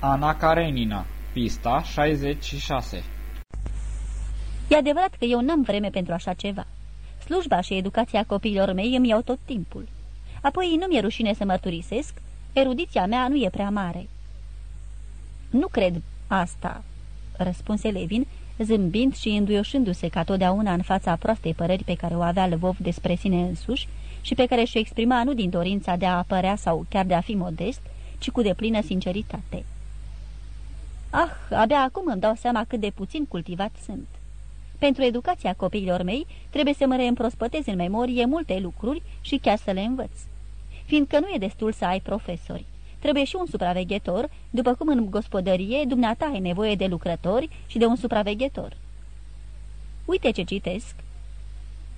Ana Karenina, pista 66 E adevărat că eu n-am vreme pentru așa ceva. Slujba și educația copiilor mei îmi iau tot timpul. Apoi nu mi-e rușine să mărturisesc, erudiția mea nu e prea mare. Nu cred asta, răspunse Levin, zâmbind și înduioșându-se ca totdeauna în fața proastei păreri pe care o avea Lvov despre sine însuși și pe care și-o exprima nu din dorința de a apărea sau chiar de a fi modest, ci cu deplină sinceritate. Ah, abia acum îmi dau seama cât de puțin cultivat sunt. Pentru educația copiilor mei trebuie să mă reîmprospătez în memorie multe lucruri și chiar să le învăț. Fiindcă nu e destul să ai profesori. Trebuie și un supraveghetor, după cum în gospodărie dumneata ai nevoie de lucrători și de un supraveghetor. Uite ce citesc.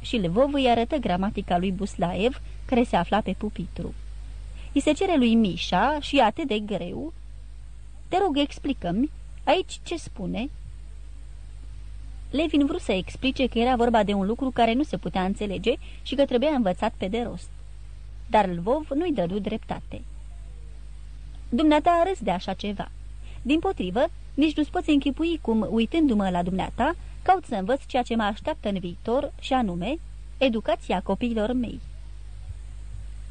Și Lvov îi arătă gramatica lui Buslaev, care se afla pe pupitru. I se cere lui Mișa și e atât de greu. Te rog, explică-mi, aici ce spune?" Levin vrut să explice că era vorba de un lucru care nu se putea înțelege și că trebuia învățat pe de rost. Dar Lvov nu-i dădu dreptate. Dumneata râs de așa ceva. Din potrivă, nici nu-ți poți închipui cum, uitându-mă la dumneata, caut să învăț ceea ce mă așteaptă în viitor și anume, educația copiilor mei.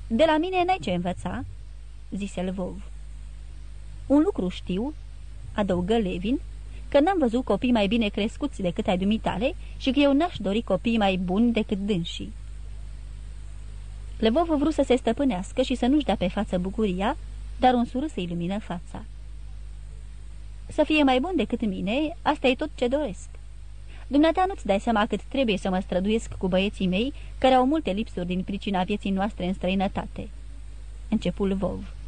De la mine n-ai ce învăța?" zise Lvov. Un lucru știu," adăugă Levin, că n-am văzut copii mai bine crescuți decât ai dumitale și că eu n-aș dori copii mai buni decât dânsii. Levov vrut să se stăpânească și să nu-și dea pe față bucuria, dar un surâs îi lumină fața. Să fie mai bun decât mine, asta e tot ce doresc. Dumneata nu-ți dai seama cât trebuie să mă străduiesc cu băieții mei, care au multe lipsuri din pricina vieții noastre în străinătate. Începul Vov.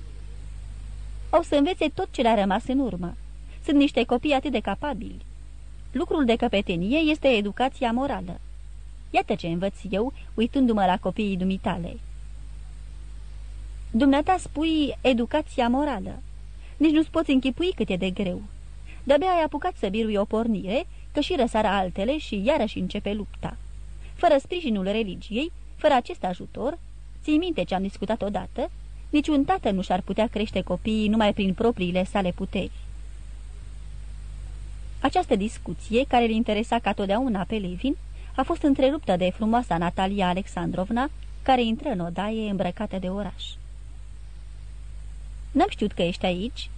Au să învețe tot ce le-a rămas în urmă. Sunt niște copii atât de capabili. Lucrul de căpetenie este educația morală. Iată ce învăț eu, uitându-mă la copiii dumitale. Dumneata spui educația morală. Nici nu-ți poți închipui cât e de greu. De-abia ai apucat să birui o pornire, că și răsară altele și iarăși începe lupta. Fără sprijinul religiei, fără acest ajutor, ții minte ce am discutat odată, niciun tată nu și-ar putea crește copiii numai prin propriile sale puteri. Această discuție, care îl interesa ca totdeauna pe Levin, a fost întreruptă de frumoasa Natalia Alexandrovna, care intră în odaie îmbrăcată de oraș. N-am știut că ești aici,"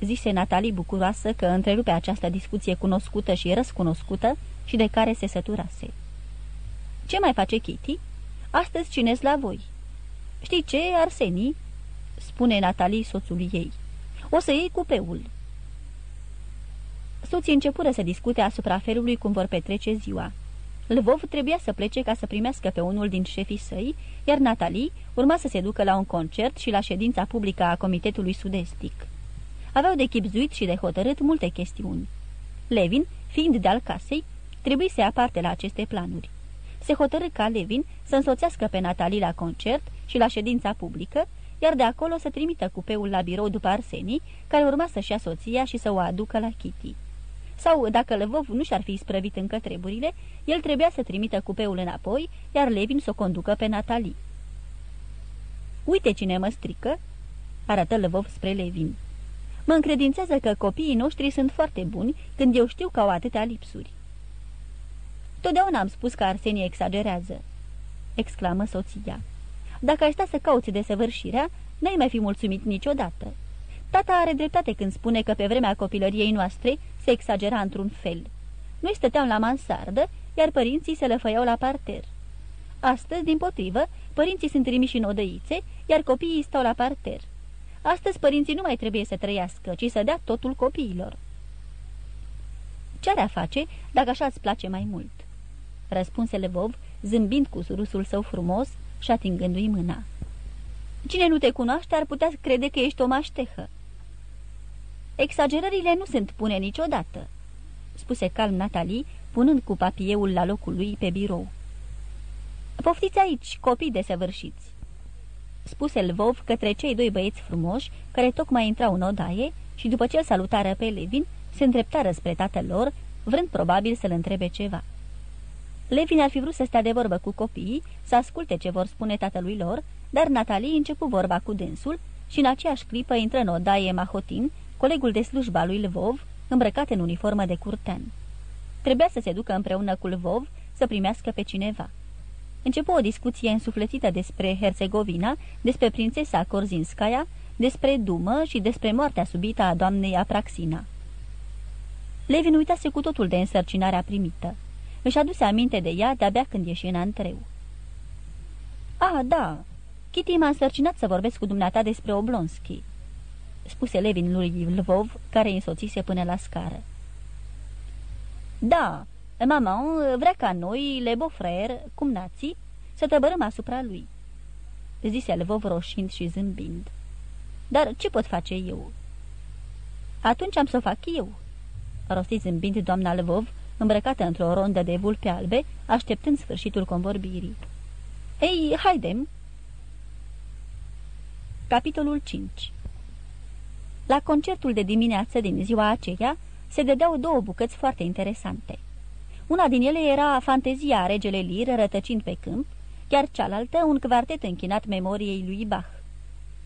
zise Natalie bucuroasă că întrerupe această discuție cunoscută și răscunoscută și de care se săturase. Ce mai face Kitty? Astăzi cine la voi?" Știi ce, Arsenii?" Spune Natalie soțului ei. O să iei cupeul." Soții începură să discute asupra felului cum vor petrece ziua. Lvov trebuia să plece ca să primească pe unul din șefii săi, iar Natalie urma să se ducă la un concert și la ședința publică a Comitetului Sudestic. Aveau de chipzuit și de hotărât multe chestiuni. Levin, fiind de-al casei, trebuie să ia parte la aceste planuri. Se hotărâ ca Levin să însoțească pe Natalie la concert și la ședința publică, iar de acolo să trimită cupeul la birou după Arsenii, care urma să-și ia soția și să o aducă la Kitty. Sau, dacă Lvov nu și-ar fi sprăvit încă treburile, el trebuia să trimită cupeul înapoi, iar Levin să o conducă pe Natalie. Uite cine mă strică!" arătă Lvov spre Levin. Mă încredințează că copiii noștri sunt foarte buni când eu știu că au atâtea lipsuri." Totdeauna am spus că Arsenie exagerează," exclamă soția. Dacă ai sta să cauți desăvârșirea, n-ai mai fi mulțumit niciodată." Tata are dreptate când spune că pe vremea copilăriei noastre se exagera într-un fel. Noi stăteam la mansardă, iar părinții se lăfăiau la parter. Astăzi, din potrivă, părinții sunt trimiși în odăițe, iar copiii stau la parter. Astăzi părinții nu mai trebuie să trăiască, ci să dea totul copiilor. Ce are a face dacă așa îți place mai mult? Răspunse Levov, zâmbind cu surusul său frumos și atingându-i mâna. Cine nu te cunoaște ar putea crede că ești o maștehă. Exagerările nu sunt pune niciodată," spuse calm Natalie, punând cu papieul la locul lui pe birou. Poftiți aici, copii desăvârșiți!" spuse Lvov către cei doi băieți frumoși care tocmai intrau în odaie și după ce îl salutară pe Levin, se îndreptară spre tatăl lor, vrând probabil să-l întrebe ceva. Levin ar fi vrut să stea de vorbă cu copiii, să asculte ce vor spune tatălui lor, dar Natalie începu vorba cu dânsul și în aceeași clipă intră în odaie Mahotin, colegul de slujba lui Lvov, îmbrăcat în uniformă de curtean. Trebuia să se ducă împreună cu Lvov să primească pe cineva. Începu o discuție însuflețită despre Herțegovina, despre prințesa Korzinskaya, despre Dumă și despre moartea subită a doamnei Apraxina. Levin uitase cu totul de însărcinarea primită. Își aduse aminte de ea de-abia când ieși în antreu. A, da, Kitty m-a însărcinat să vorbesc cu dumneata despre Oblonski," spuse Levin lui Lvov, care îi însoțise până la scară. Da, mama vrea ca noi, le Beaufrère, cum nații, să tăbărăm asupra lui," zise Lvov roșind și zâmbind. Dar ce pot face eu?" Atunci am să o fac eu," rosti zâmbind doamna Lvov, îmbrăcată într-o rondă de vulpe albe, așteptând sfârșitul convorbirii. Ei, haidem!" Capitolul 5 La concertul de dimineață din ziua aceea se dădeau două bucăți foarte interesante. Una din ele era Fantezia regele Lir rătăcind pe câmp, chiar cealaltă un quartet închinat memoriei lui Bach.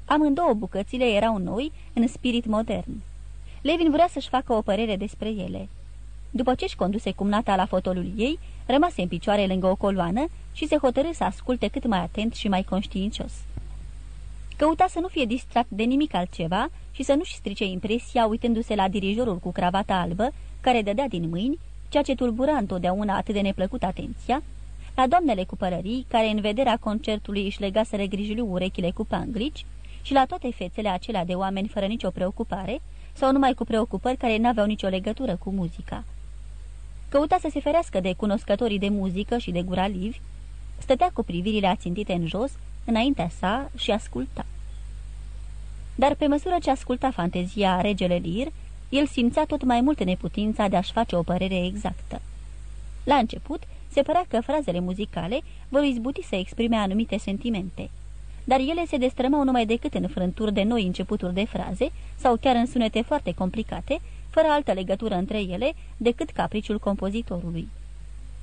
Amândouă bucățile erau noi, în spirit modern. Levin vrea să-și facă o părere despre ele. După ce își conduse cumnata la fotolul ei, rămase în picioare lângă o coloană și se hotărâ să asculte cât mai atent și mai conștiincios. Căuta să nu fie distrat de nimic altceva și să nu-și strice impresia uitându-se la dirijorul cu cravata albă, care dădea din mâini, ceea ce tulbura întotdeauna atât de neplăcut atenția, la doamnele cu părării, care în vederea concertului își legaseră grijiliu urechile cu panglici, și la toate fețele acelea de oameni fără nicio preocupare, sau numai cu preocupări care n-aveau nicio legătură cu muzica. Căuta să se ferească de cunoscătorii de muzică și de guralivi, stătea cu privirile ațintite în jos, înaintea sa și asculta. Dar pe măsură ce asculta fantezia regele Lir, el simțea tot mai mult neputința de a-și face o părere exactă. La început, se părea că frazele muzicale vor izbuti să exprime anumite sentimente, dar ele se destrămau numai decât în frânturi de noi începuturi de fraze sau chiar în sunete foarte complicate, fără altă legătură între ele decât capriciul compozitorului.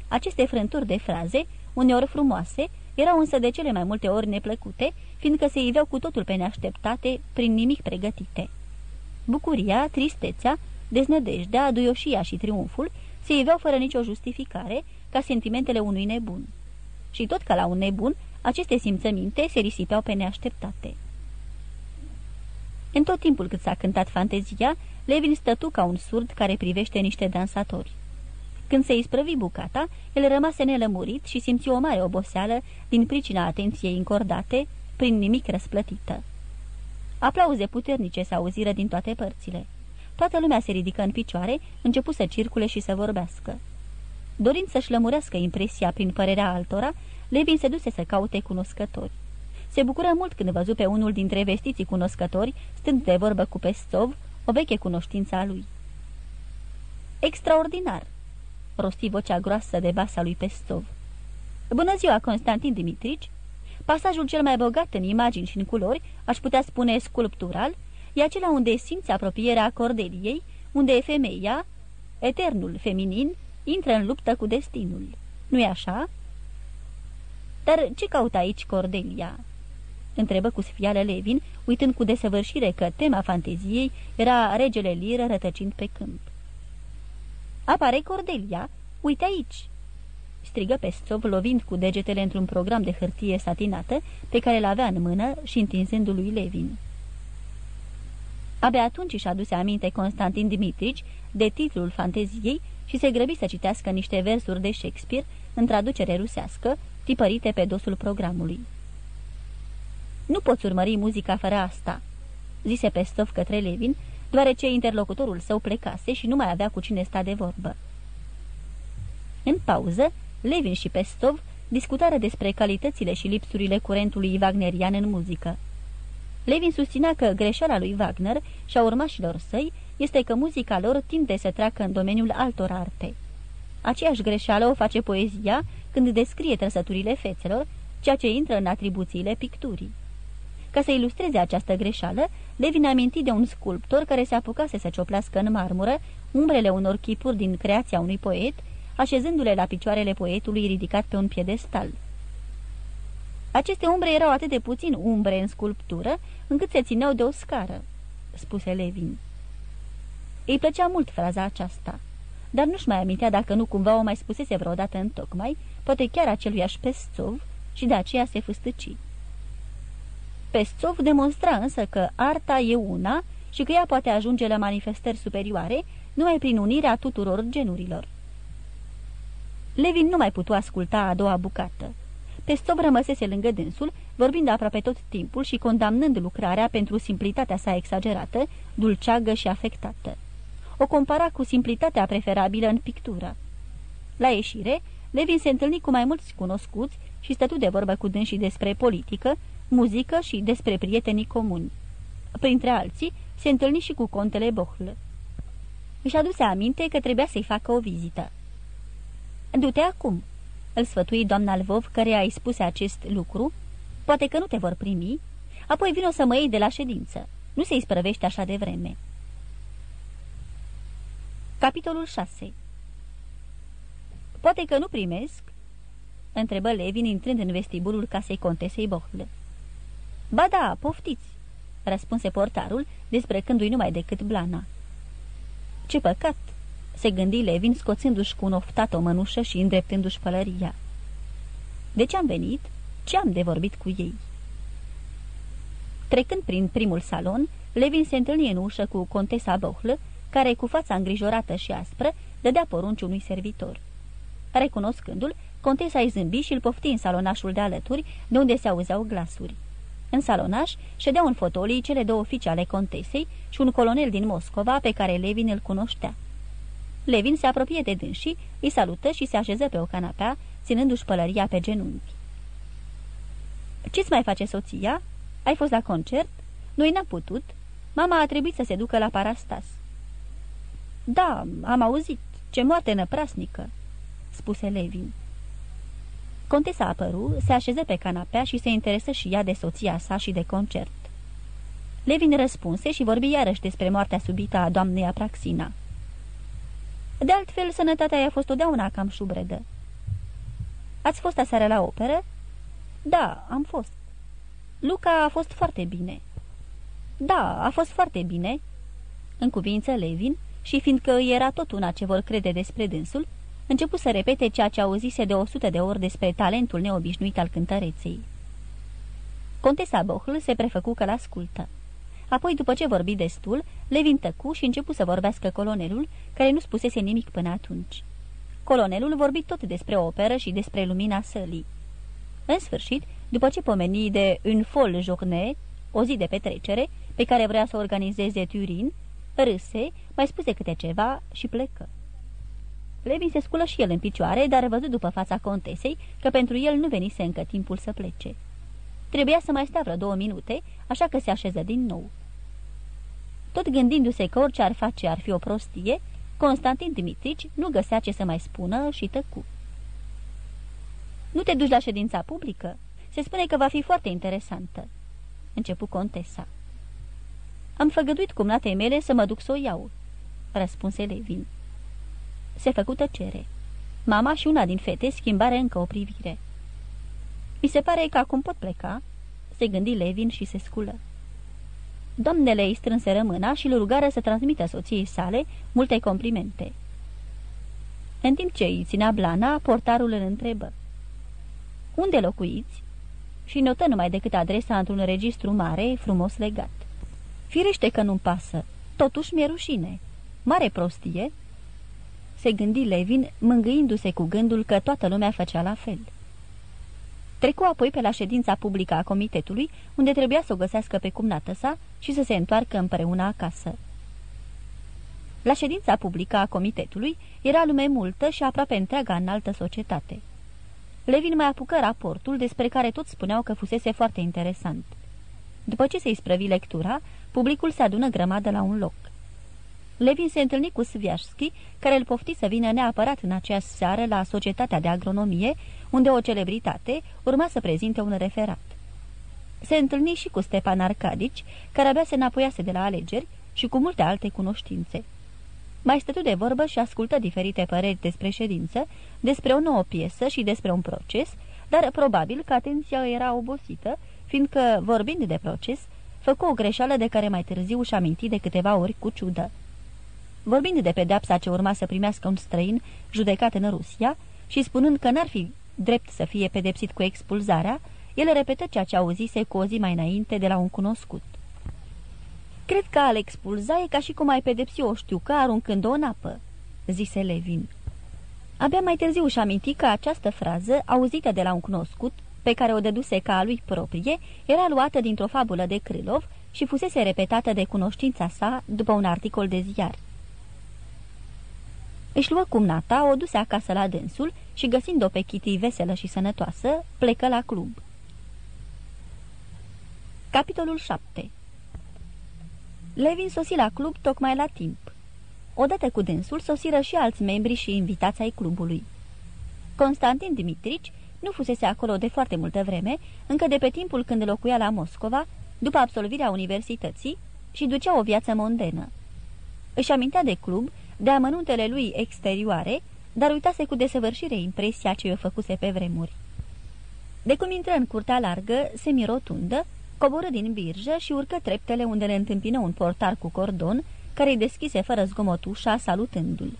Aceste frânturi de fraze, uneori frumoase, erau însă de cele mai multe ori neplăcute, fiindcă se iveau cu totul pe neașteptate, prin nimic pregătite. Bucuria, tristețea, deznădejdea, duioșia și triumful se iveau fără nicio justificare, ca sentimentele unui nebun. Și tot ca la un nebun, aceste simțăminte se risipeau pe neașteptate. În tot timpul cât s-a cântat fantezia, Levin stătu ca un surd care privește niște dansatori. Când se isprăvi bucata, el rămase nelămurit și simți o mare oboseală din pricina atenției încordate, prin nimic răsplătită. Aplauze puternice se auziră din toate părțile. Toată lumea se ridică în picioare, începu să circule și să vorbească. Dorind să-și lămurească impresia prin părerea altora, Levin se duse să caute cunoscători. Se bucură mult când văzu pe unul dintre vestiții cunoscători, stând de vorbă cu Pestov, o veche cunoștință a lui. Extraordinar!" rosti vocea groasă de basa lui Pestov. Bună ziua, Constantin Dimitrici! Pasajul cel mai bogat în imagini și în culori, aș putea spune sculptural, e acela unde simți apropierea Cordeliei, unde e femeia, eternul feminin, intră în luptă cu destinul. Nu-i așa? Dar ce caută aici Cordelia? Întrebă cu sfială Levin, uitând cu desăvârșire că tema fanteziei era regele Liră rătăcind pe câmp. Apare Cordelia, uite aici!" strigă pe Stov, lovind cu degetele într-un program de hârtie satinată pe care l avea în mână și întinzându-lui Levin. Abia atunci își aduse aminte Constantin Dimitrici de titlul fanteziei și se grăbi să citească niște versuri de Shakespeare în traducere rusească, tipărite pe dosul programului. Nu poți urmări muzica fără asta," zise Pestov către Levin, deoarece interlocutorul său plecase și nu mai avea cu cine sta de vorbă. În pauză, Levin și Pestov discutară despre calitățile și lipsurile curentului wagnerian în muzică. Levin susținea că greșeala lui Wagner și a urmașilor săi este că muzica lor tinde să treacă în domeniul altor arte. Aceeași greșeală o face poezia când descrie trăsăturile fețelor, ceea ce intră în atribuțiile picturii. Ca să ilustreze această greșeală, Levin aminti de un sculptor care se apucase să cioplească în marmură umbrele unor chipuri din creația unui poet, așezându-le la picioarele poetului ridicat pe un piedestal. Aceste umbre erau atât de puțin umbre în sculptură, încât se țineau de o scară, spuse Levin. Îi plăcea mult fraza aceasta, dar nu-și mai amintea dacă nu cumva o mai spusese vreodată în tocmai, poate chiar aceluiași Pestsov, și de aceea se fâstăci. Pestsov demonstra însă că arta e una și că ea poate ajunge la manifestări superioare numai prin unirea tuturor genurilor. Levin nu mai putu asculta a doua bucată. Pestov rămăsese lângă dânsul, vorbind aproape tot timpul și condamnând lucrarea pentru simplitatea sa exagerată, dulceagă și afectată. O compara cu simplitatea preferabilă în pictură. La ieșire, Levin se întâlni cu mai mulți cunoscuți și stătu de vorbă cu dânsii despre politică, muzică și despre prietenii comuni. Printre alții, se întâlni și cu contele Bohl. Își aduse aminte că trebuia să-i facă o vizită. Du-te acum," îl sfătui doamna Lvov, care a-i spuse acest lucru. Poate că nu te vor primi, apoi vino să mă iei de la ședință. Nu se-i sprăvește așa de vreme." Capitolul 6 Poate că nu primesc?" întrebă Levin intrând în vestibulul casei contesei Bohl. Ba da, poftiți!" răspunse portarul, desprecându-i numai decât blana. Ce păcat!" se gândi Levin, scoțându-și cu un oftat o mănușă și îndreptându-și pălăria. De ce am venit? Ce am de vorbit cu ei?" Trecând prin primul salon, Levin se întâlni în ușă cu contesa Bohl, care, cu fața îngrijorată și aspră, dădea porunci unui servitor. Recunoscându-l, contesa îi zâmbi și îl pofti în salonașul de alături, de unde se auzeau glasuri. În salonaș ședeau în fotolii cele două fiice ale contesei și un colonel din Moscova pe care Levin îl cunoștea. Levin se apropie de dânsii, îi salută și se așeză pe o canapea, ținându-și pălăria pe genunchi. Ce-ți mai face soția? Ai fost la concert? Noi n-am putut. Mama a trebuit să se ducă la Parastas." Da, am auzit. Ce moarte năprasnică!" spuse Levin. Contesa apăru, se așeză pe canapea și se interesă și ea de soția sa și de concert. Levin răspunse și vorbi iarăși despre moartea subită a doamnei Apraxina. De altfel, sănătatea i-a fost totdeauna cam șubredă. Ați fost aseară la operă? Da, am fost. Luca a fost foarte bine. Da, a fost foarte bine, în cuvință Levin, și fiindcă era tot una ce vor crede despre dânsul, începu să repete ceea ce auzise de o sută de ori despre talentul neobișnuit al cântăreței. Contesa Bohl se prefăcu că l-ascultă. Apoi, după ce vorbi destul, Levin tăcu și începu să vorbească colonelul, care nu spusese nimic până atunci. Colonelul vorbi tot despre operă și despre lumina sălii. În sfârșit, după ce pomeni de un fol journée, o zi de petrecere, pe care vrea să organizeze Turin, râse, mai spuse câte ceva și plecă. Levin se sculă și el în picioare, dar văzut după fața contesei că pentru el nu venise încă timpul să plece. Trebuia să mai stea vreo două minute, așa că se așeză din nou. Tot gândindu-se că orice ar face ar fi o prostie, Constantin Dimitrici nu găsea ce să mai spună și tăcu. Nu te duci la ședința publică? Se spune că va fi foarte interesantă." Începu contesa. Am făgăduit cumnatei mele să mă duc să o iau," răspunse Levin. Se făcu tăcere. Mama și una din fete schimbare încă o privire. Mi se pare că acum pot pleca?" se gândi Levin și se sculă. Doamnele îi strânse rămâna și îl rugară să transmită soției sale multe complimente. În timp ce îi ținea blana, portarul îl întrebă. Unde locuiți?" Și notă numai decât adresa într-un registru mare, frumos legat. Firește că nu-mi pasă, totuși mi-e rușine. Mare prostie?" Se gândi Levin, mângâindu-se cu gândul că toată lumea făcea la fel. Trecu apoi pe la ședința publică a comitetului, unde trebuia să o găsească pe cumnată sa și să se întoarcă împreună acasă. La ședința publică a comitetului era lume multă și aproape întreaga înaltă societate. Levin mai apucă raportul despre care toți spuneau că fusese foarte interesant. După ce se-i sprăvi lectura, publicul se adună grămadă la un loc. Levin se întâlni cu Sviașski, care îl pofti să vină neapărat în aceeași seară la Societatea de Agronomie, unde o celebritate urma să prezinte un referat. Se întâlni și cu Stepan Arcadici, care abia se înapoiase de la alegeri și cu multe alte cunoștințe. Mai stătu de vorbă și ascultă diferite păreri despre ședință, despre o nouă piesă și despre un proces, dar probabil că atenția era obosită, fiindcă, vorbind de proces, făcu o greșeală de care mai târziu și aminti de câteva ori cu ciudă. Vorbind de pedepsa ce urma să primească un străin judecat în Rusia și spunând că n-ar fi drept să fie pedepsit cu expulzarea, el repetă ceea ce auzise cu o zi mai înainte de la un cunoscut. Cred că al expulza e ca și cum ai pedepsi o știucă aruncând-o în apă," zise Levin. Abia mai târziu și aminti că această frază, auzită de la un cunoscut, pe care o dăduse ca a lui proprie, era luată dintr-o fabulă de Krylov și fusese repetată de cunoștința sa după un articol de ziar. Își luă cumnata, o duse acasă la dânsul și, găsind-o pe Kitty veselă și sănătoasă, plecă la club. Capitolul 7 Levin sosi la club tocmai la timp. Odată cu dânsul sosiră și alți membri și invitați ai clubului. Constantin Dimitrici nu fusese acolo de foarte multă vreme, încă de pe timpul când locuia la Moscova, după absolvirea universității, și ducea o viață mondenă. Își amintea de club, de amănuntele lui exterioare, dar uitase cu desăvârșire impresia ce i-o făcuse pe vremuri. De cum intră în curtea largă, semirotundă, coboră din birjă și urcă treptele unde le întâmpină un portar cu cordon, care îi deschise fără zgomot ușa, salutându-l.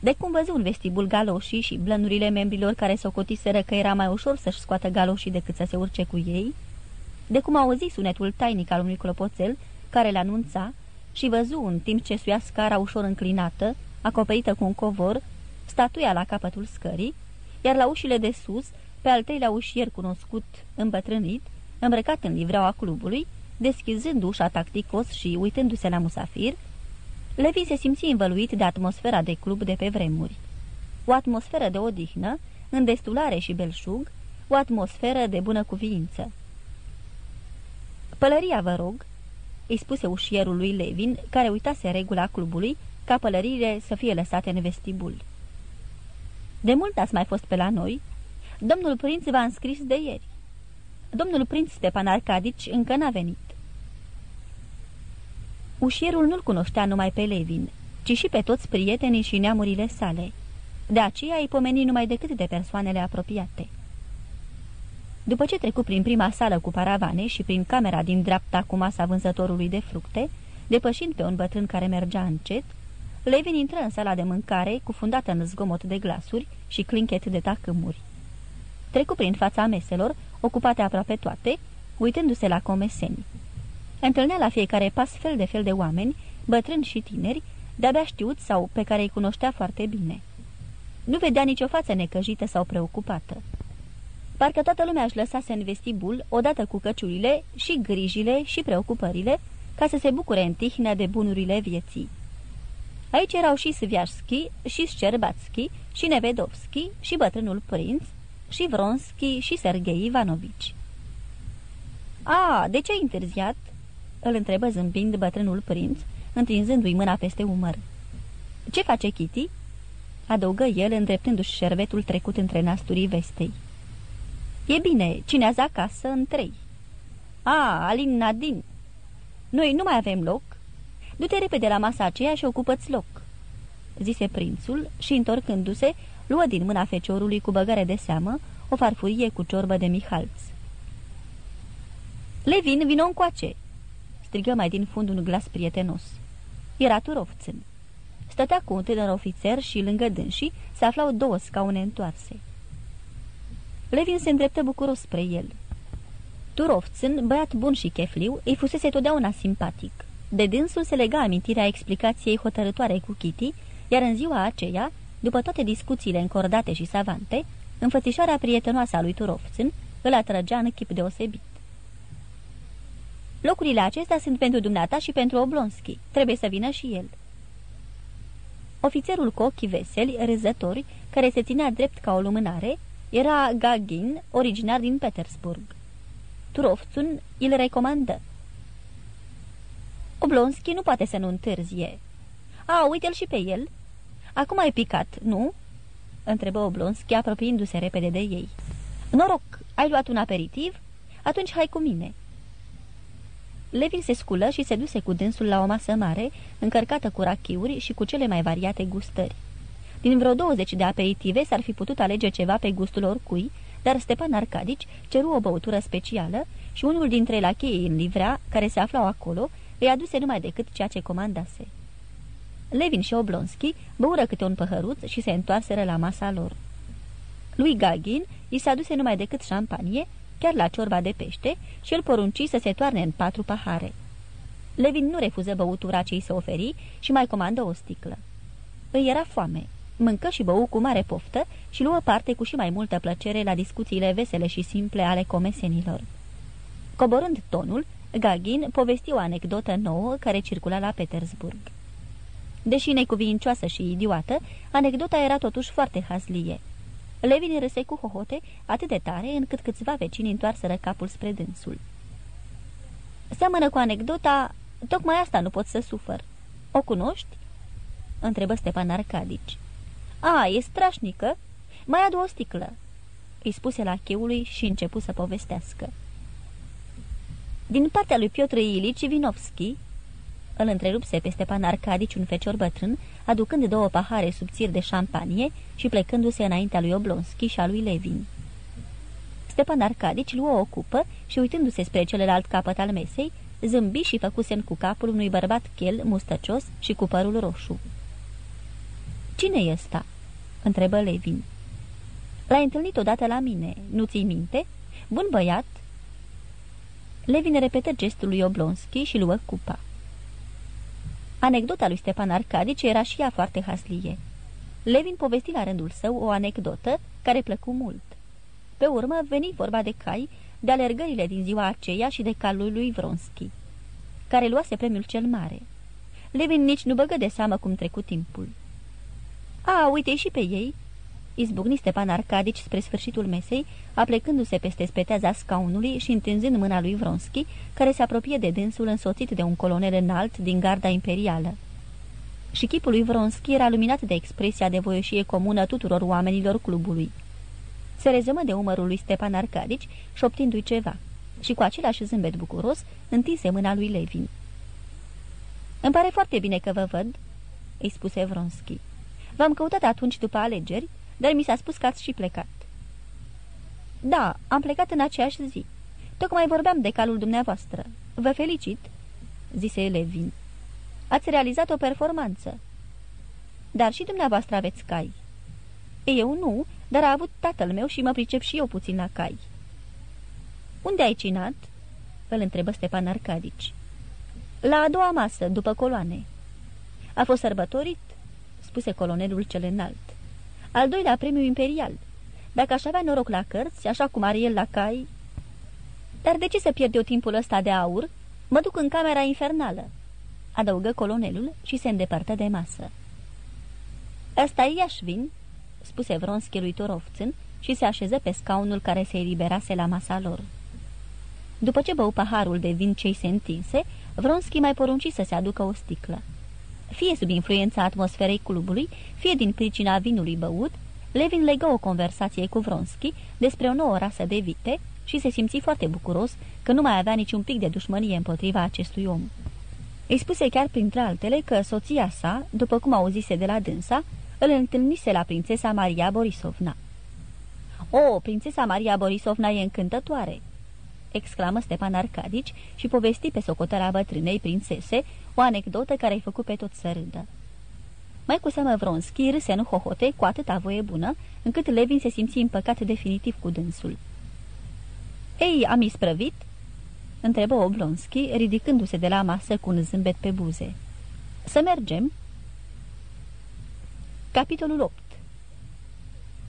De cum văzu un vestibul galoșii și blănurile membrilor care socotiseră că era mai ușor să-și scoată galoșii decât să se urce cu ei, de cum auzi sunetul tainic al unui clopoțel care le anunța și văzu în timp ce suia scara ușor înclinată, acoperită cu un covor, statuia la capătul scării, iar la ușile de sus, pe al treilea ușier cunoscut, îmbătrânit, îmbrăcat în livreaua clubului, deschizând ușa tacticos și uitându-se la musafir, Levi se simți învăluit de atmosfera de club de pe vremuri. O atmosferă de odihnă, îndestulare și belșug, o atmosferă de bună cuviință. Pălăria, vă rog," îi spuse ușierul lui Levin, care uitase regula clubului, ca pălăriile să fie lăsate în vestibul. De mult ați mai fost pe la noi? Domnul prinț v-a înscris de ieri. Domnul prinț Stepan Arcadici încă n-a venit. Ușierul nu-l cunoștea numai pe Levin, ci și pe toți prietenii și neamurile sale. De aceea îi pomeni numai decât de persoanele apropiate. După ce trecu prin prima sală cu paravane și prin camera din dreapta cu masa vânzătorului de fructe, depășind pe un bătrân care mergea încet, Levin intră în sala de mâncare, cufundată în zgomot de glasuri și clinchet de tacâmuri. Trecu prin fața meselor, ocupate aproape toate, uitându-se la comeseni. Întâlnea la fiecare pas fel de fel de oameni, bătrâni și tineri, de-abia știuți sau pe care îi cunoștea foarte bine. Nu vedea nicio față necăjită sau preocupată. Parcă toată lumea își lăsase în vestibul, odată cu căciulile, și grijile și preocupările, ca să se bucure în tihnă de bunurile vieții. Aici erau și Sviașski, și Șcerbațchi, și Nevedovski, și bătrânul prinț, și Vronski, și Sergei Ivanovici. A, de ce ai întârziat?" îl întrebă zâmbind bătrânul prinț, întinzându-i mâna peste umăr. Ce face Kitty?" adăugă el, îndreptându-și șervetul trecut între nasturii vestei. E bine, cinează acasă în trei." A, Alin Nadin, noi nu mai avem loc. Du-te repede la masa aceea și ocupă-ți loc." zise prințul și, întorcându-se, luă din mâna feciorului cu băgare de seamă o farfurie cu ciorbă de mihalț. Levin, vino încoace!" strigă mai din fund un glas prietenos. Era Turovțân. Stătea cu un tânăr ofițer și lângă dânsii se aflau două scaune întoarse. Levin se îndreptă bucuros spre el. Turovțân, băiat bun și chefliu, îi fusese totdeauna simpatic. De dânsul se lega amintirea explicației hotărătoare cu Kitty, iar în ziua aceea, după toate discuțiile încordate și savante, înfățișarea prietenoasă a lui Turovțân îl atrăgea în chip deosebit. Locurile acestea sunt pentru dumneata și pentru Oblonski. Trebuie să vină și el." Ofițerul cu ochii veseli, râzători, care se ținea drept ca o lumânare, era Gagin, originar din Petersburg. Turovțun îl recomandă. Oblonski nu poate să nu întârzie. A, uite-l și pe el. Acum ai picat, nu?" întrebă Oblonski, apropiindu-se repede de ei. Noroc, ai luat un aperitiv? Atunci hai cu mine." Levin se sculă și se duse cu dânsul la o masă mare, încărcată cu rachiuri și cu cele mai variate gustări. Din vreo 20 de aperitive s-ar fi putut alege ceva pe gustul oricui, dar Stepan Arcadici ceru o băutură specială și unul dintre lacheii în livrea, care se aflau acolo, îi aduse numai decât ceea ce comandase. Levin și Oblonski băură câte un păhăruț și se întoarseră la masa lor. Lui Gagin i s-a duse numai decât șampanie, chiar la ciorba de pește, și îl porunci să se toarne în patru pahare. Levin nu refuză băutura ce i se oferi și mai comandă o sticlă. Îi era foame. Mâncă și bău cu mare poftă și luă parte cu și mai multă plăcere la discuțiile vesele și simple ale comesenilor. Coborând tonul, Gagin povesti o anecdotă nouă care circula la Petersburg. Deși necuvincioasă și idiotă, anecdota era totuși foarte hazlie. Levin râse cu hohote atât de tare încât câțiva vecini întoarseră capul spre dânsul. Seamănă cu anecdota, tocmai asta nu pot să sufăr. O cunoști?" întrebă Stepan Arcadici. A, e strașnică? Mai adu o sticlă." Îi spuse la cheului și începu să povestească. Din partea lui Piotr Ilici Vinovski, îl întrerupse pe Stepan Arcadici un fecior bătrân, aducând două pahare subțiri de șampanie și plecându-se înaintea lui Oblonski și a lui Levin. Stepan Arcadici luă o cupă și, uitându-se spre celălalt capăt al mesei, zâmbi și făcu semn cu capul unui bărbat chel, mustăcios și cu părul roșu. Cine e ăsta?" Întrebă Levin. L-ai întâlnit odată la mine, nu ții minte? Bun băiat!" Levin repetă gestul lui Oblonski și luă cupa. Anecdota lui Stepan Arcadici era și ea foarte haslie. Levin povesti la rândul său o anecdotă care plăcu mult. Pe urmă veni vorba de cai, de alergările din ziua aceea și de calul lui Vronski, care luase premiul cel mare. Levin nici nu băgă de seamă cum trecu timpul. A, uite și pe ei!" Izbucni Stepan Arcadici spre sfârșitul mesei, aplecându-se peste speteaza scaunului și întinzând mâna lui Vronski, care se apropie de dânsul însoțit de un colonel înalt din garda imperială. Și chipul lui Vronski era luminat de expresia de voioșie comună tuturor oamenilor clubului. Se rezămă de umărul lui Stepan Arcadici, șoptindu-i ceva, și cu același zâmbet bucuros întinse mâna lui Levin. Îmi pare foarte bine că vă văd," îi spuse Vronski. V-am căutat atunci după alegeri, dar mi s-a spus că ați și plecat." Da, am plecat în aceeași zi. Tocmai vorbeam de calul dumneavoastră. Vă felicit," zise Levin. Ați realizat o performanță." Dar și dumneavoastră aveți cai." Eu nu, dar a avut tatăl meu și mă pricep și eu puțin la cai." Unde ai cinat?" îl întrebă Stepan Arcadici. La a doua masă, după coloane." A fost sărbătorit?" Spuse colonelul cel înalt. Al doilea premiu imperial. Dacă aș avea noroc la cărți, așa cum are el la cai... Dar de ce să pierd eu timpul ăsta de aur? Mă duc în camera infernală, adăugă colonelul și se îndepărtă de masă. Ăsta e Iașvin, spuse Vronski lui Torovțân și se așeză pe scaunul care se eliberase la masa lor. După ce bău paharul de vin ce se întinse, Vronski mai porunci să se aducă o sticlă. Fie sub influența atmosferei clubului, fie din pricina vinului băut, Levin legă o conversație cu Vronski despre o nouă rasă de vite și se simți foarte bucuros că nu mai avea niciun pic de dușmănie împotriva acestui om. Îi spuse chiar printre altele că soția sa, după cum auzise de la dânsa, îl întâlnise la prințesa Maria Borisovna. O, prințesa Maria Borisovna e încântătoare!" Exclamă Stepan Arcadici și povesti pe socoteala bătrânei prințese o anecdotă care ai făcut pe tot să râdă. Mai cu seamă Vronski râse în hohote cu atâta voie bună, încât Levin se simți împăcat definitiv cu dânsul. Ei, am isprăvit?" întrebă Oblonski, ridicându-se de la masă cu un zâmbet pe buze. Să mergem?" Capitolul 8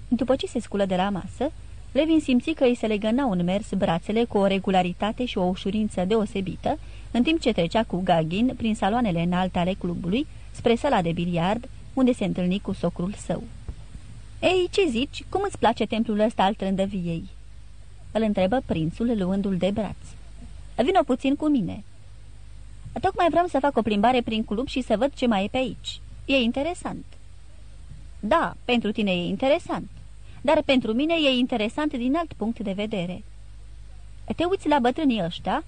După ce se sculă de la masă, Levin simți că îi se legănau în mers brațele cu o regularitate și o ușurință deosebită, în timp ce trecea cu Gagin prin saloanele înalte ale clubului, spre sala de biliard, unde se întâlni cu socrul său. Ei, ce zici? Cum îți place templul ăsta al trândăviei?" Îl întrebă prințul, luându-l de braț. Vino puțin cu mine." Tocmai vreau să fac o plimbare prin club și să văd ce mai e pe aici. E interesant." Da, pentru tine e interesant, dar pentru mine e interesant din alt punct de vedere." Te uiți la bătrânii ăștia?"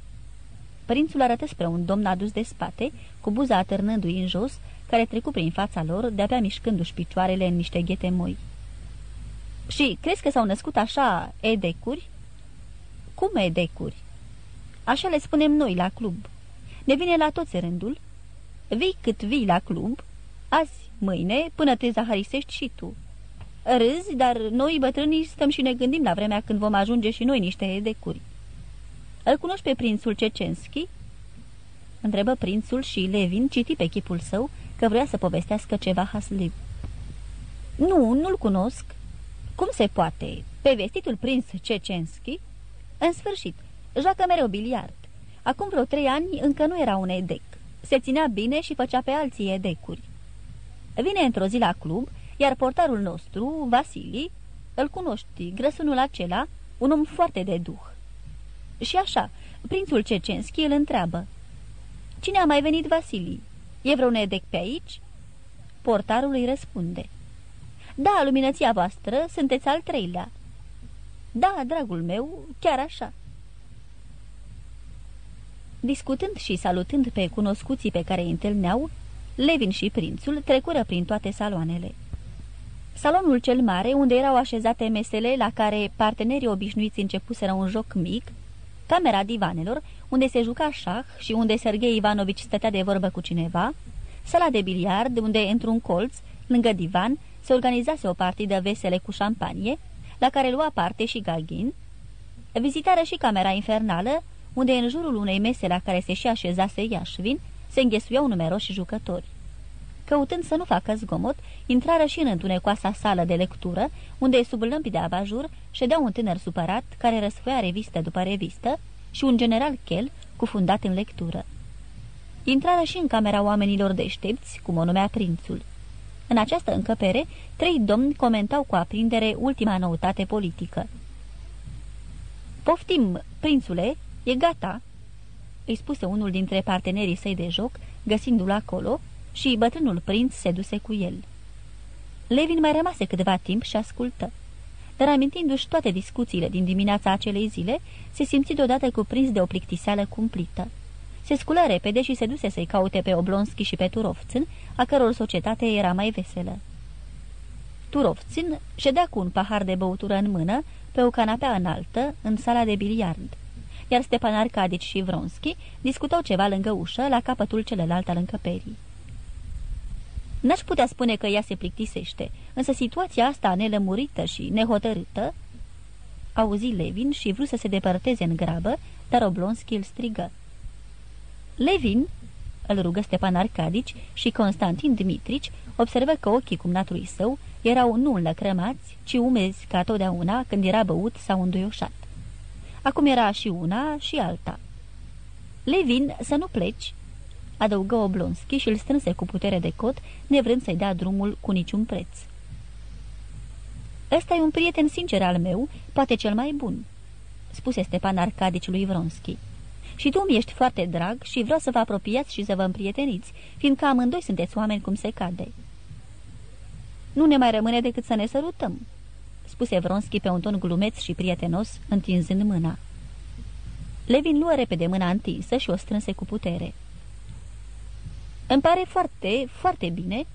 Prințul arătă spre un domn adus de spate, cu buza atârnându-i în jos, care trecu prin fața lor, de-abia mișcându-și picioarele în niște ghete moi. Și crezi că s-au născut așa edecuri?" Cum edecuri?" Așa le spunem noi la club. Ne vine la toți rândul. Vii cât vii la club, Azi, mâine, până te zaharisești și tu. Râzi, dar noi, bătrânii, stăm și ne gândim la vremea când vom ajunge și noi niște edecuri. Îl cunoști pe prințul Cecenski?" Întrebă prințul și Levin citi pe chipul său că vrea să povestească ceva hasliv. Nu, nu-l cunosc." Cum se poate? Pe vestitul prinț Cecenski?" În sfârșit, joacă mereu biliard. Acum vreo trei ani încă nu era un edec. Se ținea bine și făcea pe alții edecuri. Vine într-o zi la club, iar portarul nostru, Vasili, îl cunoști, grăsunul acela, un om foarte de duh. Și așa, prințul Cecenski îl întreabă. Cine a mai venit, Vasili? E vreun edec pe aici?" Portarul îi răspunde. Da, luminăția voastră, sunteți al treilea." Da, dragul meu, chiar așa." Discutând și salutând pe cunoscuții pe care îi întâlneau, Levin și prințul trecură prin toate saloanele. Salonul cel mare, unde erau așezate mesele la care partenerii obișnuiți începuseră un joc mic, camera divanelor, unde se juca șah și unde Sergei Ivanovici stătea de vorbă cu cineva, sala de biliard, unde, într-un colț, lângă divan, se organizase o partidă vesele cu șampanie, la care lua parte și Gagin, vizitară și camera infernală, unde în jurul unei mese la care se și așezase Iașvin, se înghesuiau numeroși jucători. Căutând să nu facă zgomot, intrară și în întunecoasa sală de lectură, unde, sub lămpi de abajur, ședea un tânăr supărat, care răsfoia revistă după revistă, și un general chel, cufundat în lectură. Intrară și în camera oamenilor deștepți, cum o numea prințul. În această încăpere, trei domni comentau cu aprindere ultima noutate politică. Poftim, prințule, e gata!" îi spuse unul dintre partenerii săi de joc, găsindu-l acolo, și bătrânul prinț se duse cu el. Levin mai rămase câteva timp și ascultă. Dar amintindu-și toate discuțiile din dimineața acelei zile, se simți deodată cuprins de o plictiseală cumplită. Se sculă repede și se duse să-i caute pe Oblonski și pe Turovțin, a căror societate era mai veselă. Turovțin ședea cu un pahar de băutură în mână, pe o canapea înaltă, în sala de biliard, iar Stepan Arcadici și Vronski discutau ceva lângă ușă, la capătul celălalt al încăperii. N-aș putea spune că ea se plictisește, însă situația asta nelămurită și nehotărâtă... Auzi Levin și vrut să se depărteze în grabă, dar Oblonski îl strigă. Levin, îl rugă Stepan Arcadici și Constantin Dmitrici observă că ochii cumnatului său erau nu înlăcrămați, ci umezi ca totdeauna când era băut sau înduioșat. Acum era și una și alta. Levin, să nu pleci, adăugă Oblonski și îl strânse cu putere de cot, nevrând să-i dea drumul cu niciun preț. Ăsta e un prieten sincer al meu, poate cel mai bun," spuse Stepan Arcadici lui Vronski. Și tu mi ești foarte drag și vreau să vă apropiați și să vă împrieteniți, fiindcă amândoi sunteți oameni cum se cade." Nu ne mai rămâne decât să ne sărutăm," spuse Vronski pe un ton glumeț și prietenos, întinzând mâna. Levin luă repede mâna întinsă și o strânse cu putere. Îmi pare foarte, foarte bine,"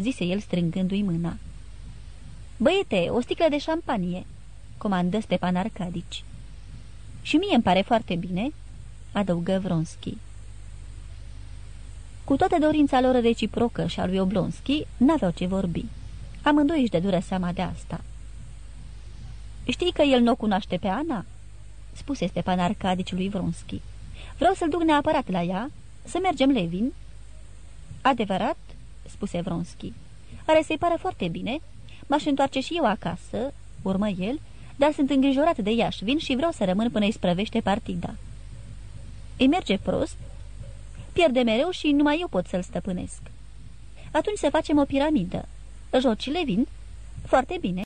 zise el strângându-i mâna. Băiete, o sticlă de șampanie," comandă Stepan Arcadici. Și mie îmi pare foarte bine," adăugă Vronski. Cu toată dorința lor reciprocă și a lui Oblonski, n-aveau ce vorbi. Amândoi își dură seama de asta. Știi că el nu o cunoaște pe Ana?" spuse Stepan Arcadici lui Vronski. Vreau să-l duc neapărat la ea, să mergem, Levin." Adevărat?" spuse Vronski. Are să-i pară foarte bine. M-aș întoarce și eu acasă," urmă el, dar sunt îngrijorat de ea vin și vreau să rămân până îi sprăvește partida." Îi merge prost?" Pierde mereu și numai eu pot să-l stăpânesc." Atunci să facem o piramidă. Joci, Levin?" Foarte bine."